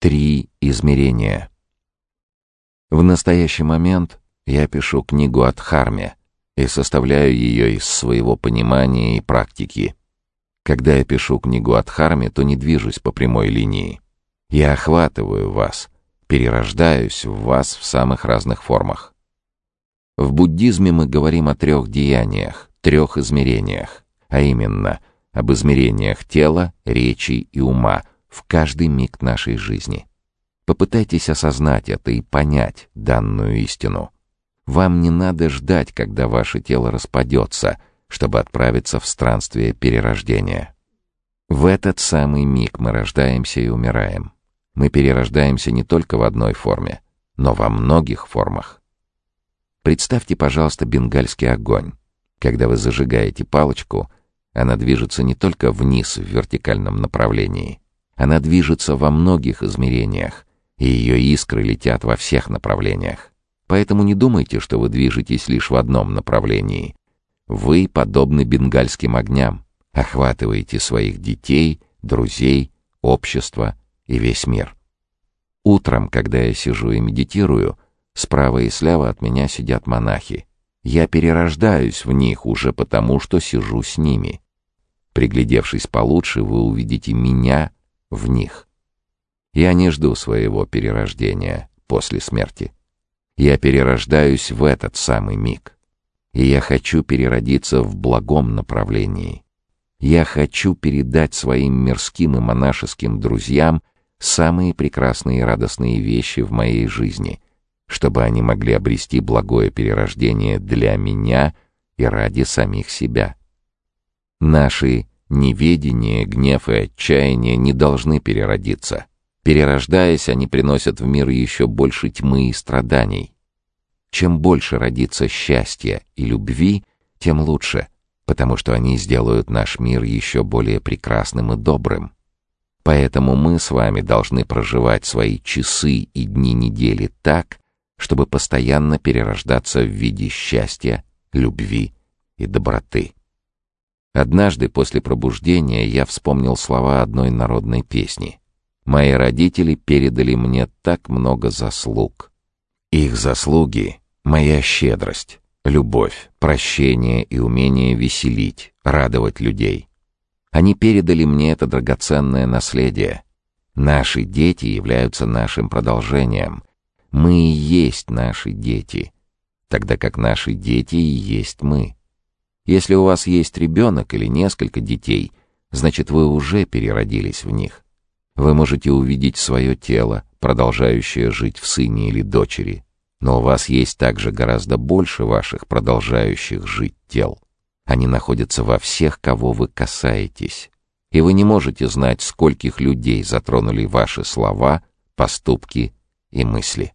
Три измерения. В настоящий момент я пишу книгу о Дхарме и составляю ее из своего понимания и практики. Когда я пишу книгу о Дхарме, то не движусь по прямой линии. Я охватываю вас, перерождаюсь в вас в самых разных формах. В буддизме мы говорим о трех деяниях, трех измерениях, а именно об измерениях тела, речи и ума — в каждый миг нашей жизни. Попытайтесь осознать это и понять данную истину. Вам не надо ждать, когда ваше тело распадется, чтобы отправиться в странствие перерождения. В этот самый миг мы рождаемся и умираем. Мы перерождаемся не только в одной форме, но во многих формах. Представьте, пожалуйста, бенгальский огонь. Когда вы зажигаете палочку, она движется не только вниз в вертикальном направлении, она движется во многих измерениях, и ее искры летят во всех направлениях. Поэтому не думайте, что вы движетесь лишь в одном направлении. Вы подобны бенгальским огням, охватываете своих детей, друзей, общество и весь мир. Утром, когда я сижу и медитирую, справа и слева от меня сидят монахи. Я перерождаюсь в них уже потому, что сижу с ними. Приглядевшись получше, вы увидите меня в них. Я не жду своего перерождения после смерти. Я перерождаюсь в этот самый миг. И я хочу переродиться в благом направлении. Я хочу передать своим мирским и монашеским друзьям самые прекрасные и радостные вещи в моей жизни, чтобы они могли обрести благое перерождение для меня и ради самих себя. Наши Неведение, гнев и отчаяние не должны переродиться. Перерождаясь, они приносят в мир еще больше тьмы и страданий. Чем больше родится счастья и любви, тем лучше, потому что они сделают наш мир еще более прекрасным и добрым. Поэтому мы с вами должны проживать свои часы и дни недели так, чтобы постоянно перерождаться в виде счастья, любви и доброты. Однажды после пробуждения я вспомнил слова одной народной песни. «Мои родители передали мне так много заслуг. Их заслуги — моя щедрость, любовь, прощение и умение веселить, радовать людей. Они передали мне это драгоценное наследие. Наши дети являются нашим продолжением. Мы и есть наши дети, тогда как наши дети и есть мы». Если у вас есть ребенок или несколько детей, значит, вы уже переродились в них. Вы можете увидеть свое тело, продолжающее жить в сыне или дочери. Но у вас есть также гораздо больше ваших продолжающих жить тел. Они находятся во всех, кого вы касаетесь. И вы не можете знать, скольких людей затронули ваши слова, поступки и мысли.